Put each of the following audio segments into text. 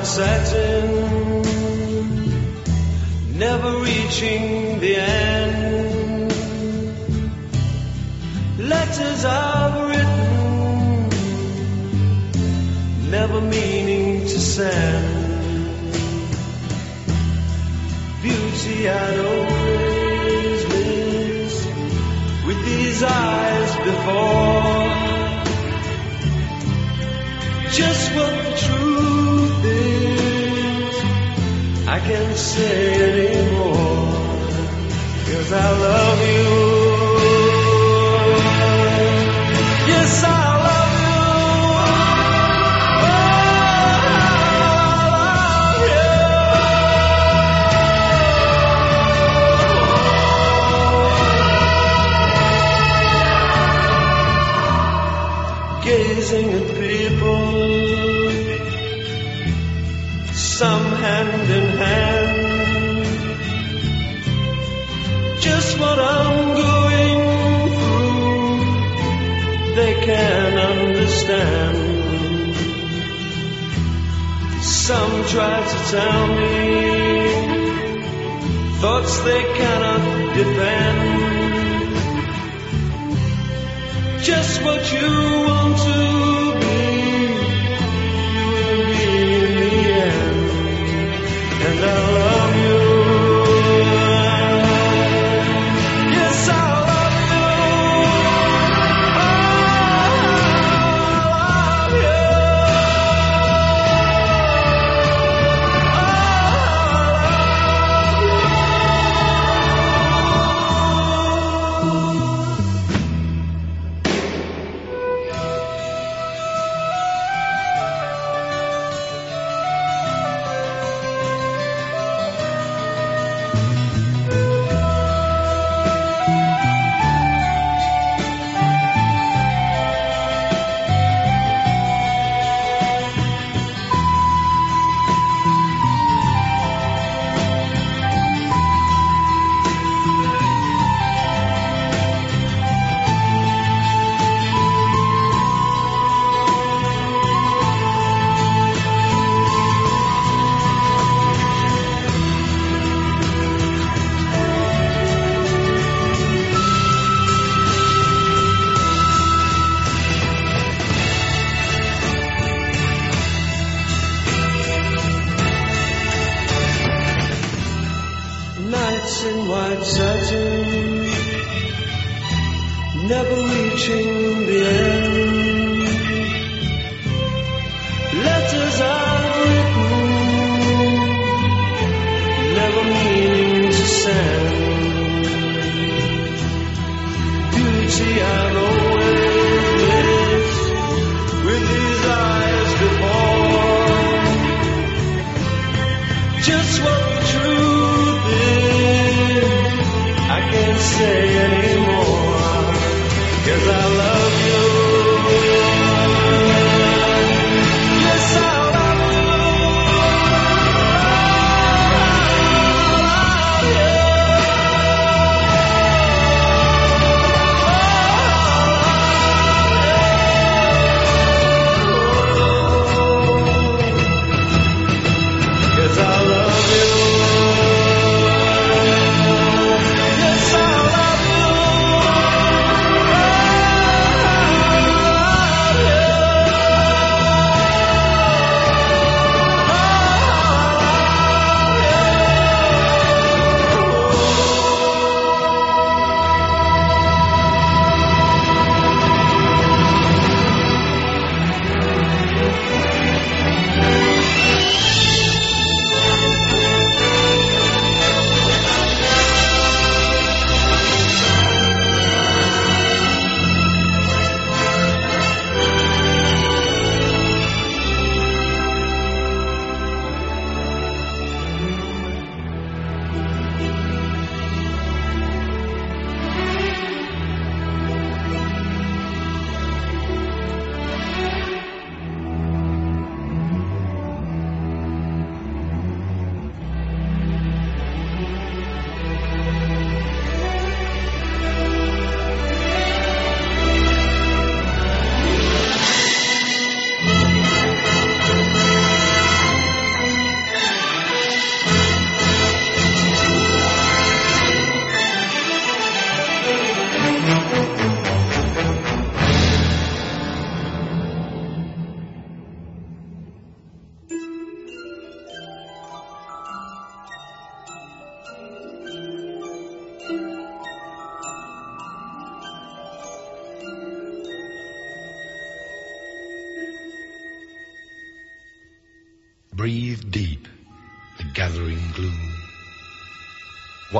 white satin, never reaching the end. Letters I've written, never meaning to send.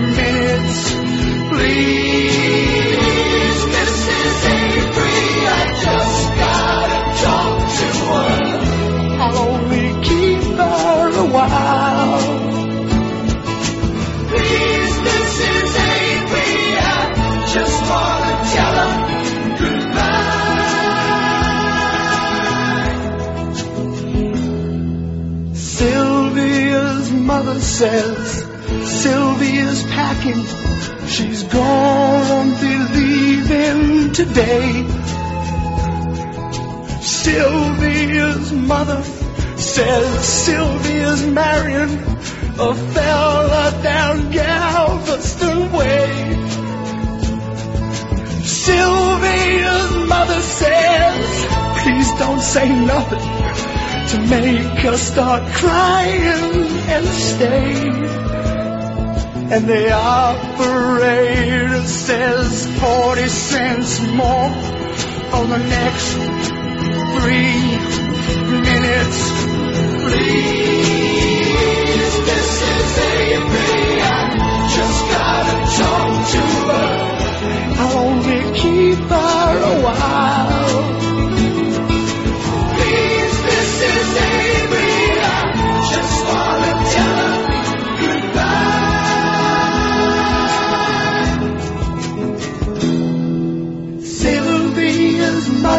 minutes, please. Mrs. Avery, I just gotta talk to her. I'll only keep her a while. Please, Mrs. Avery, I just wanna tell her goodbye. Sylvia's mother says Sylvia's packing. She's gonna be leaving today. Sylvia's mother says Sylvia's marrying a fella down Galveston Way. Sylvia's mother says, please don't say nothing to make her start crying and stay. And the operator says 40 cents more for the next three minutes, please. Mrs. Avery, I just gotta talk to her. I'll only keep her a while.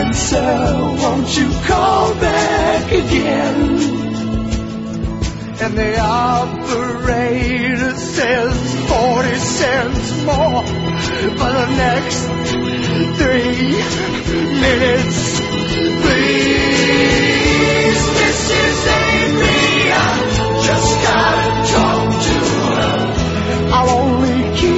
And sir, won't you call back again? And the operator says 40 cents more for the next three minutes. Please, Mrs. Avery, I just gotta talk to her. I'll only keep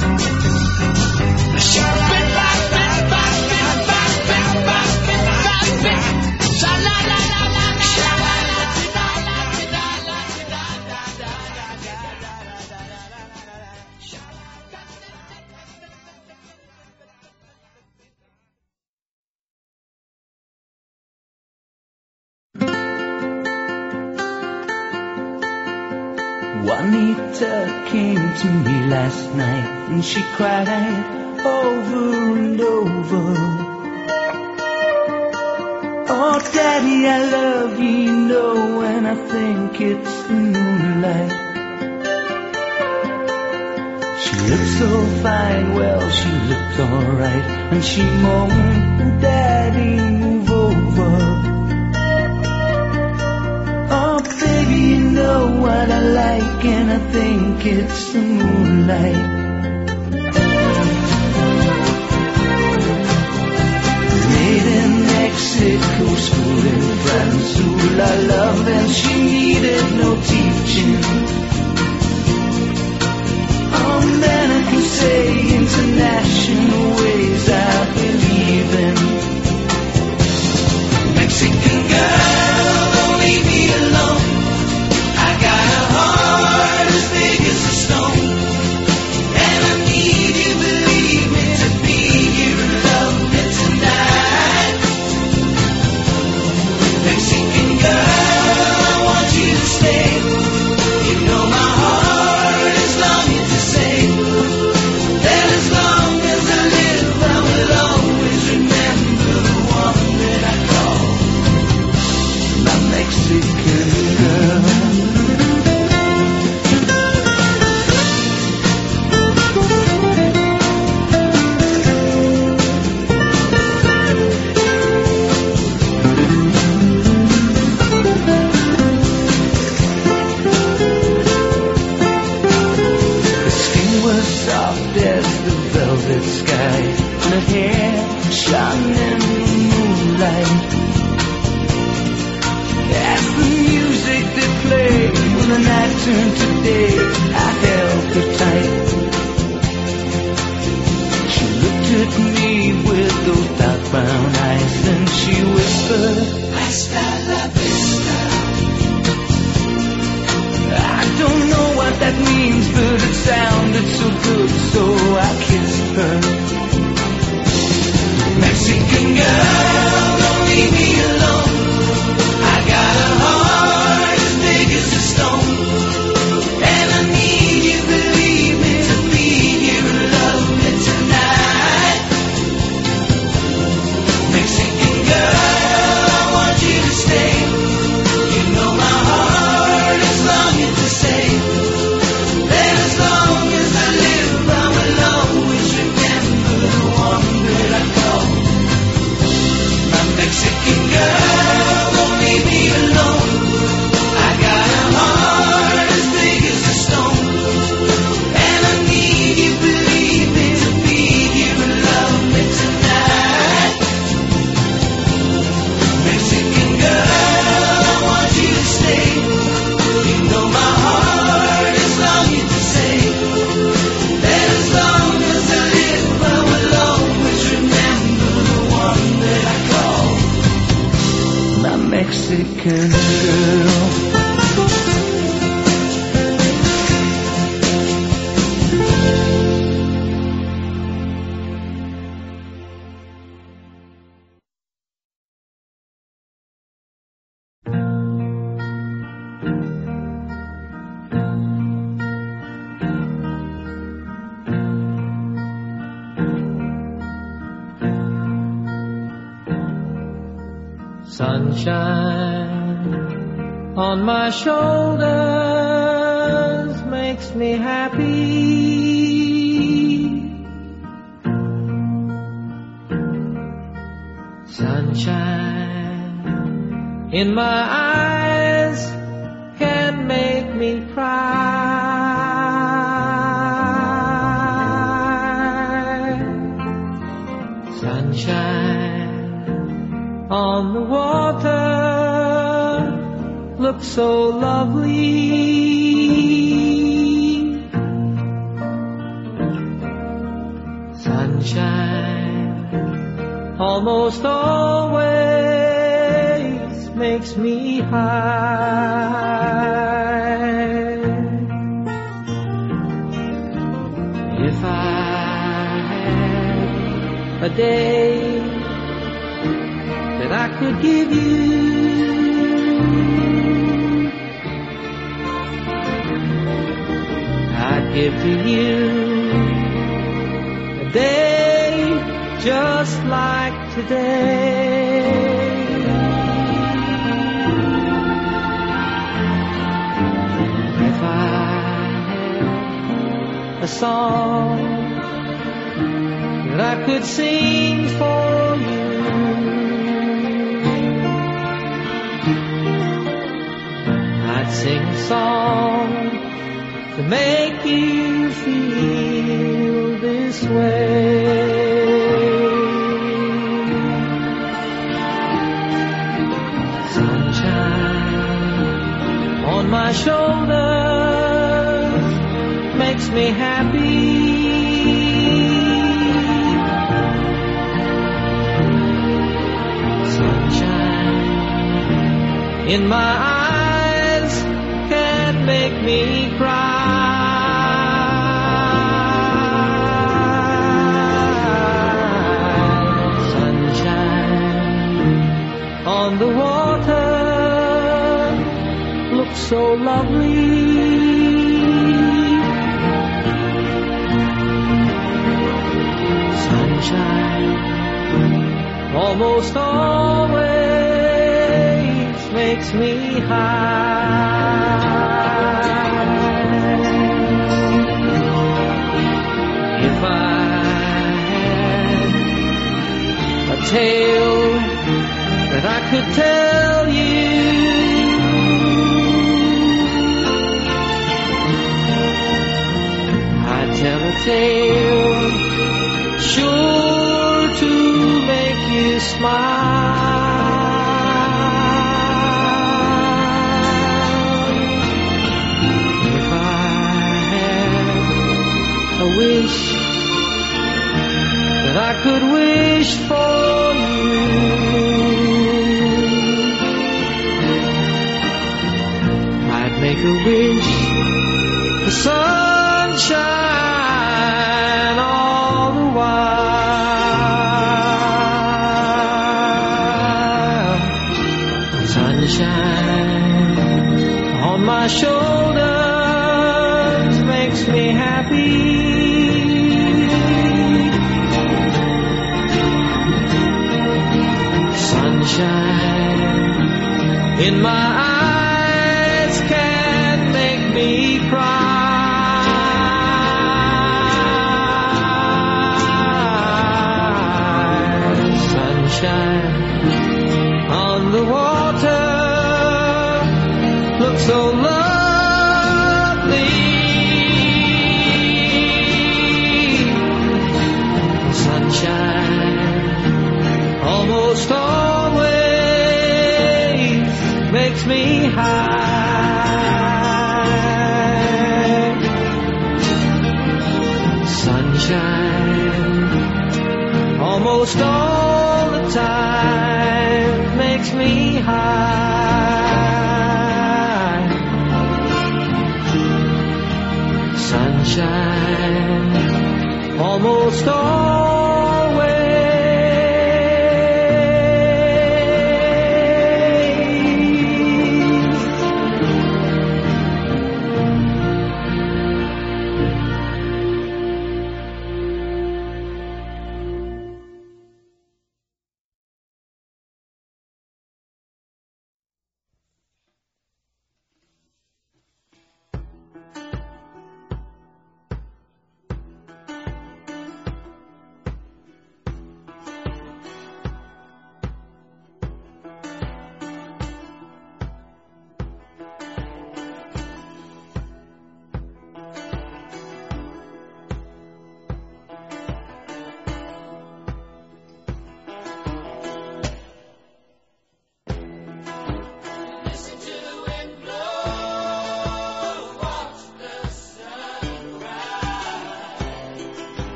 To me last night and she cried over and over. Oh, Daddy, I love you, you know, and I think it's the moonlight. She looked so fine, well, she looked alright, and she moaned, Daddy, move over. You know what I like, and I think it's the moonlight. Made in Mexico, school in France, ooh, I love, and she Mexican girl. Sunshine my shoulders makes me happy. Sunshine in my eyes so lovely. Sunshine almost always makes me high. If I had a day you a day just like today. If I had a song that I could sing for me happy. Sunshine in my eyes can make me cry. Sunshine on the water looks so lovely. Almost always makes me high. If I had a tale that I could tell you. I'd tell a tale smile. If I had a wish that I could wish for you, I'd make a wish my shoulders makes me happy. Sunshine in my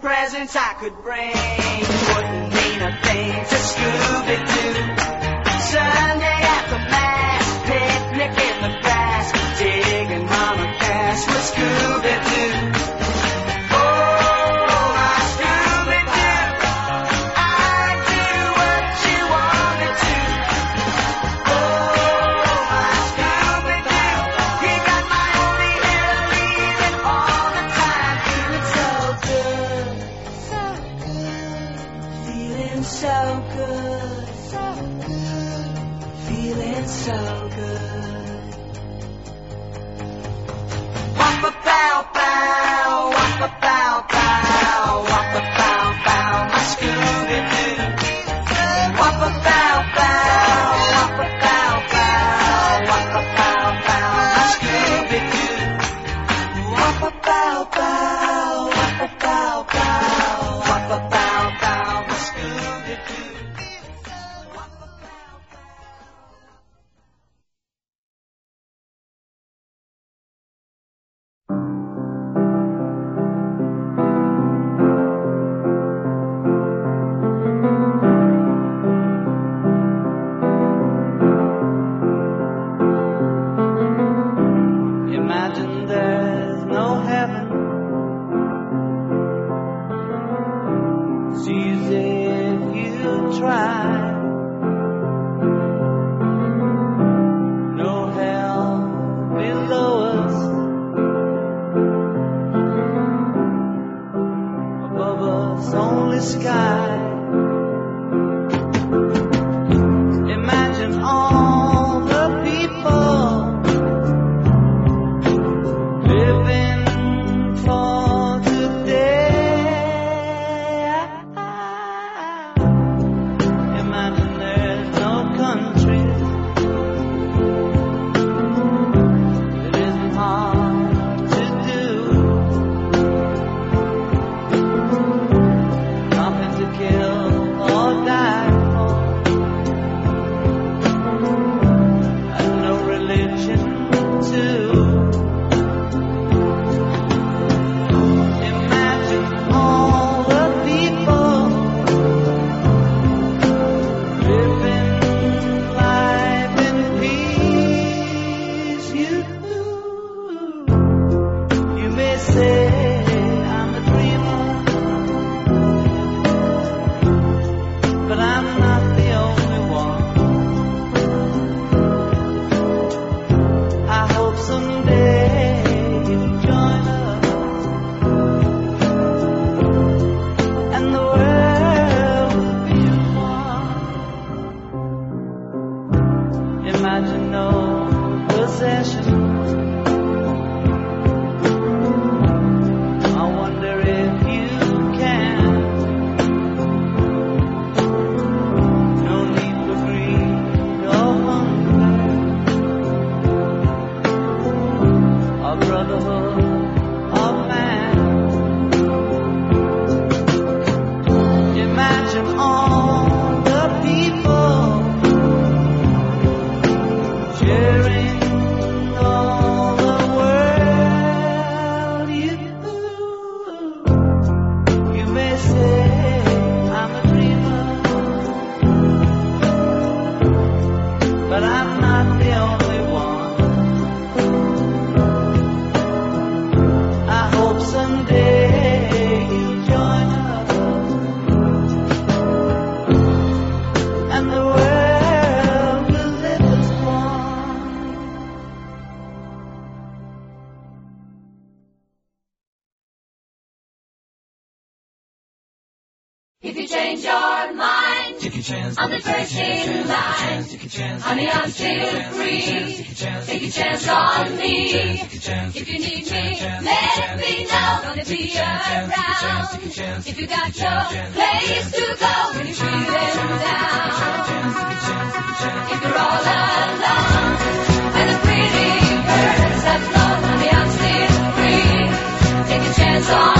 presents I could bring wouldn't mean a thing to Scooby Doo. Sunday at the mass, picnic in the grass, digging mama cash with Scooby Doo. chance, honey, I'm still free. Take a chance, on me. If you need me, let me know. Gonna be around. If you got your place to go when you're feeling down, if you're all alone, and the pretty birds have flown, honey, I'm still free. Take a chance on.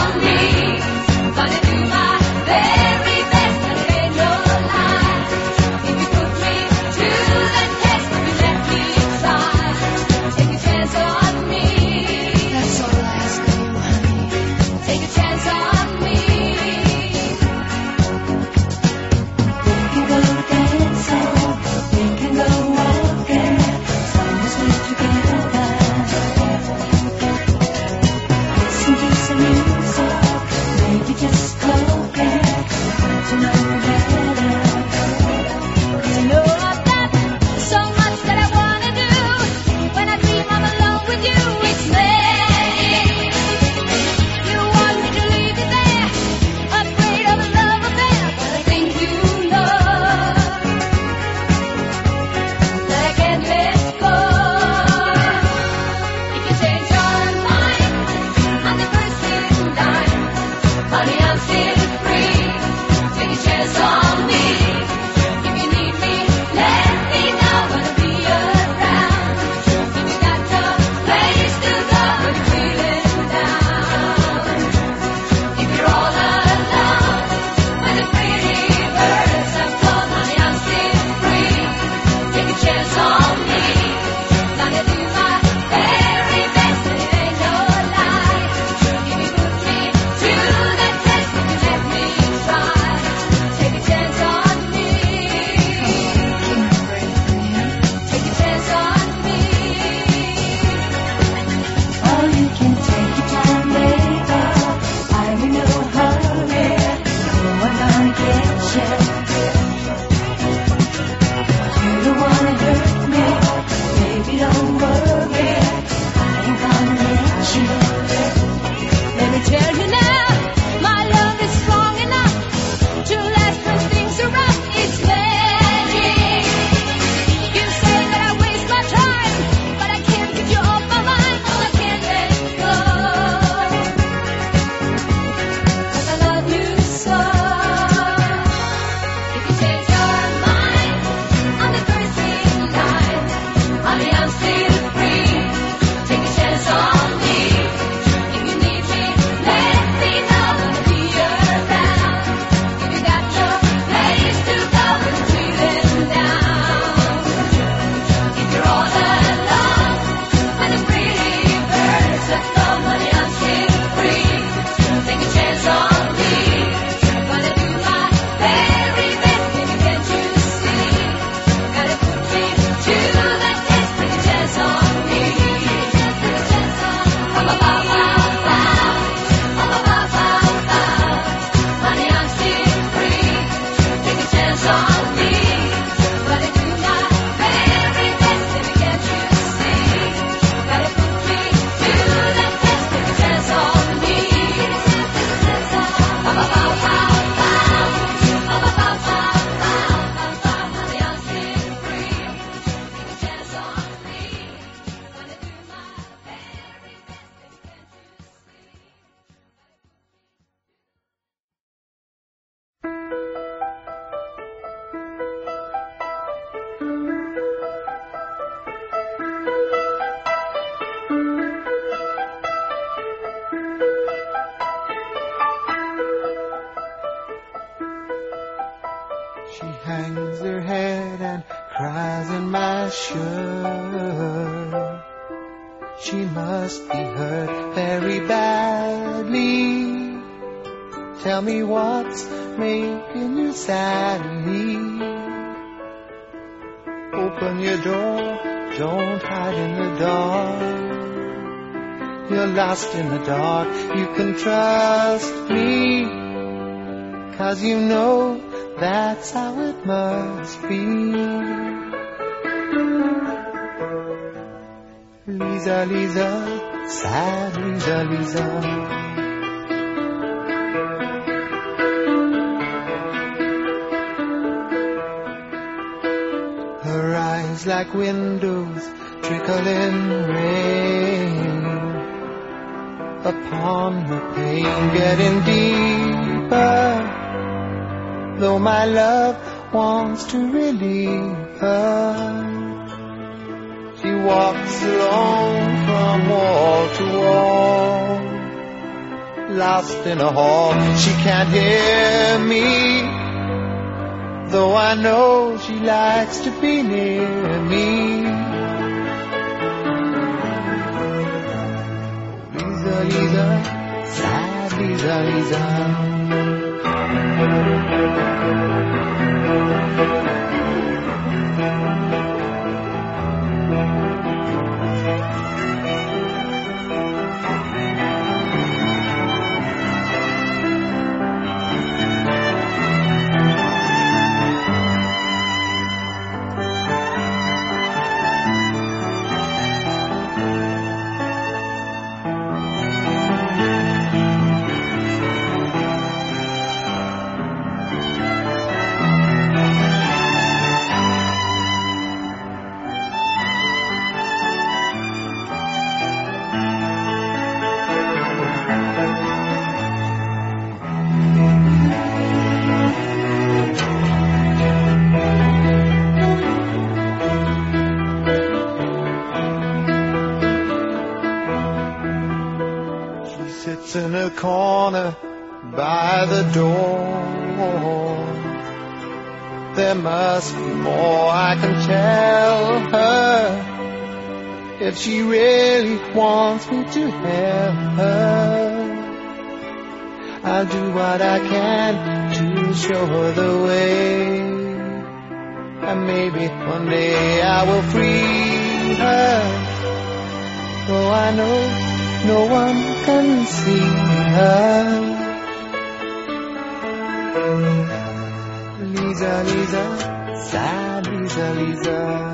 Tell me what's making you sadly. Open your door, don't hide in the dark. You're lost in the dark, you can trust me. Cause you know that's how it must be. Lisa, Lisa, sad Lisa, Lisa. Like windows trickling rain upon her pain getting deeper. Though my love wants to relieve her, she walks alone from wall to wall, lost in a hall. She can't hear me. Though I know she likes to be near me. Lisa, Lisa, sad Lisa, Lisa. If she really wants me to help her. I'll do what I can to show her the way. And maybe one day I will free her. Though I know no one can see her. Lisa, Lisa, sad Lisa, Lisa.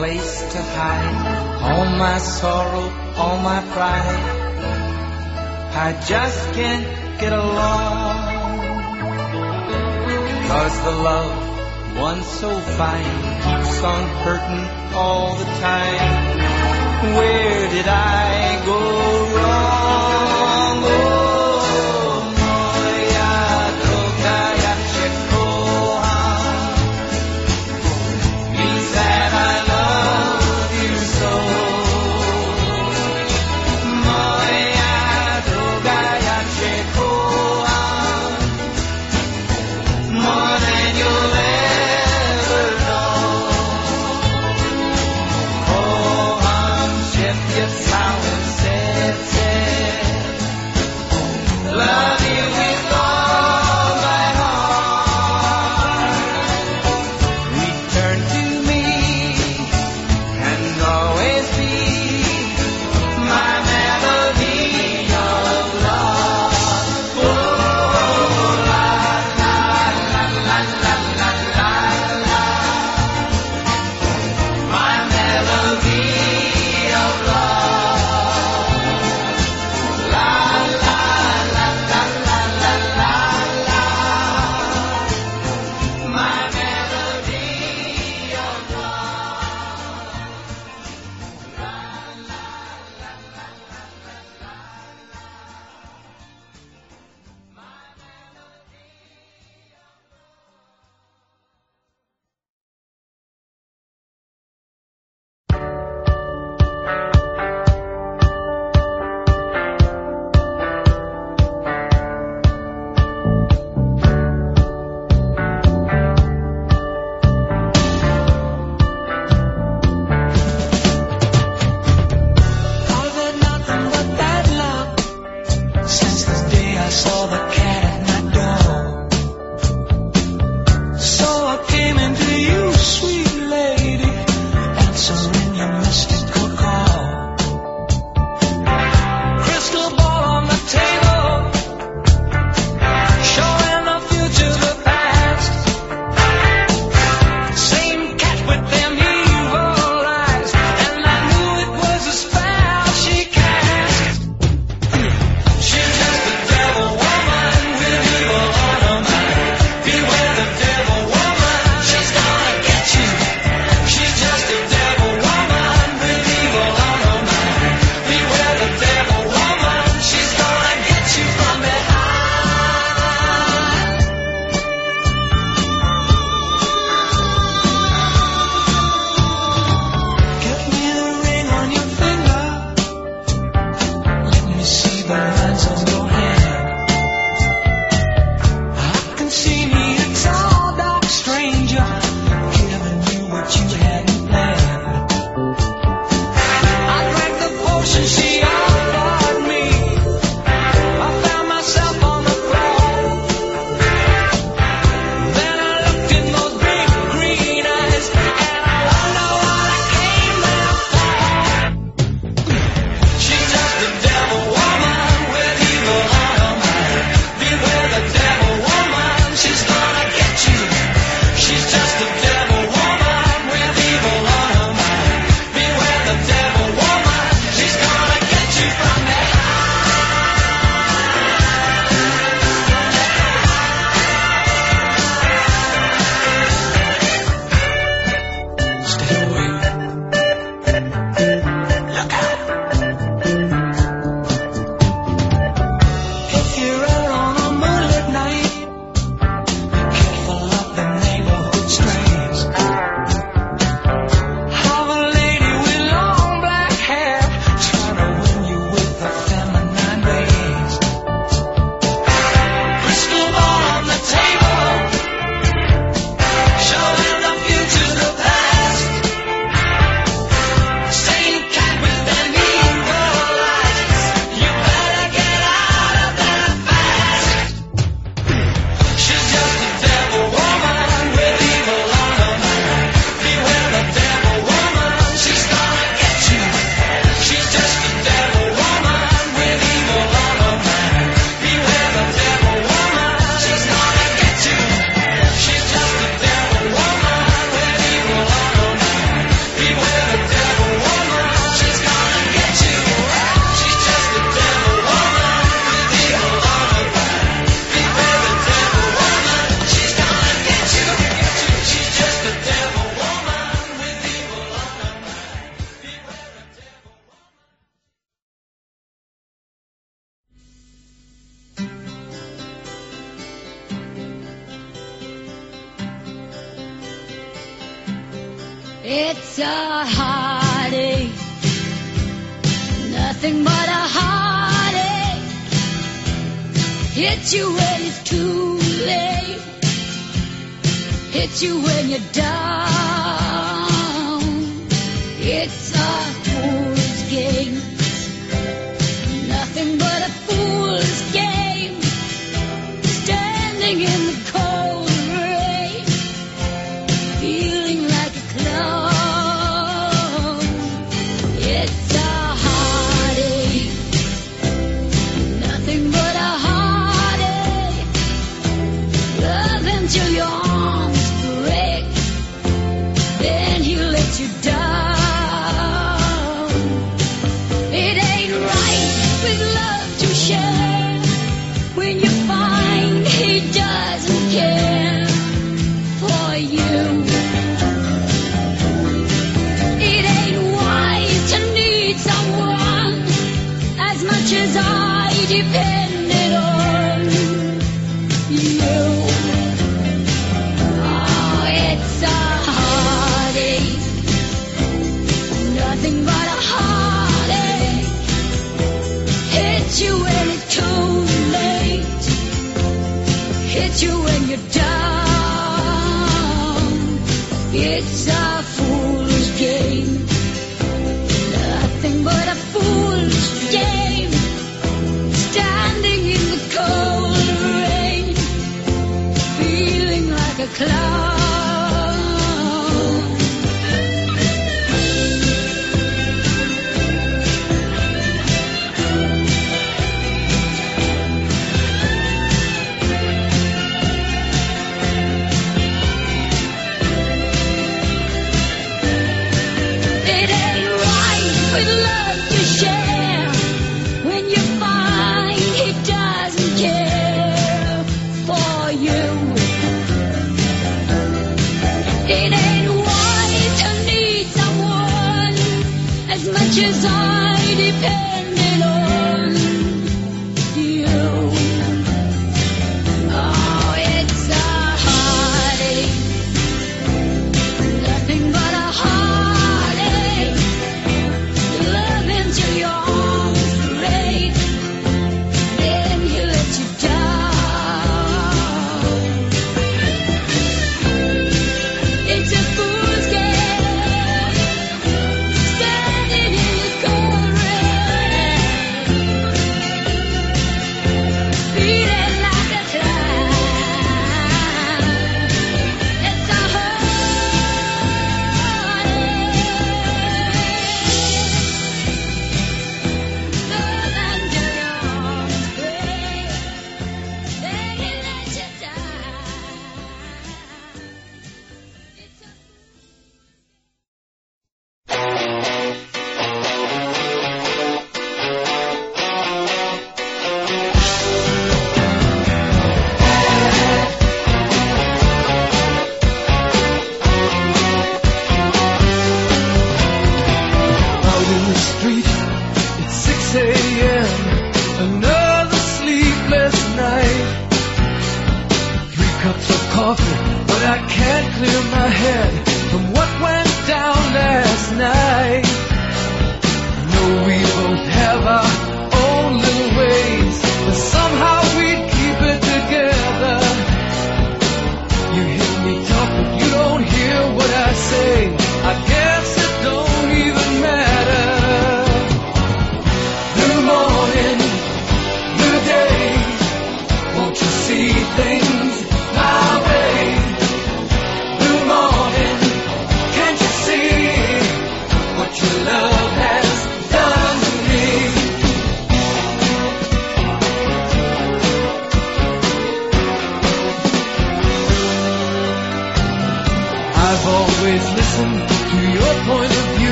place to hide all my sorrow, all my pride. I just can't get along. Cause the love, one so fine, keeps on hurting all the time. Where did I go It's a heartache. Nothing but a heartache. Hits you when it's too late. Hits you when you're done.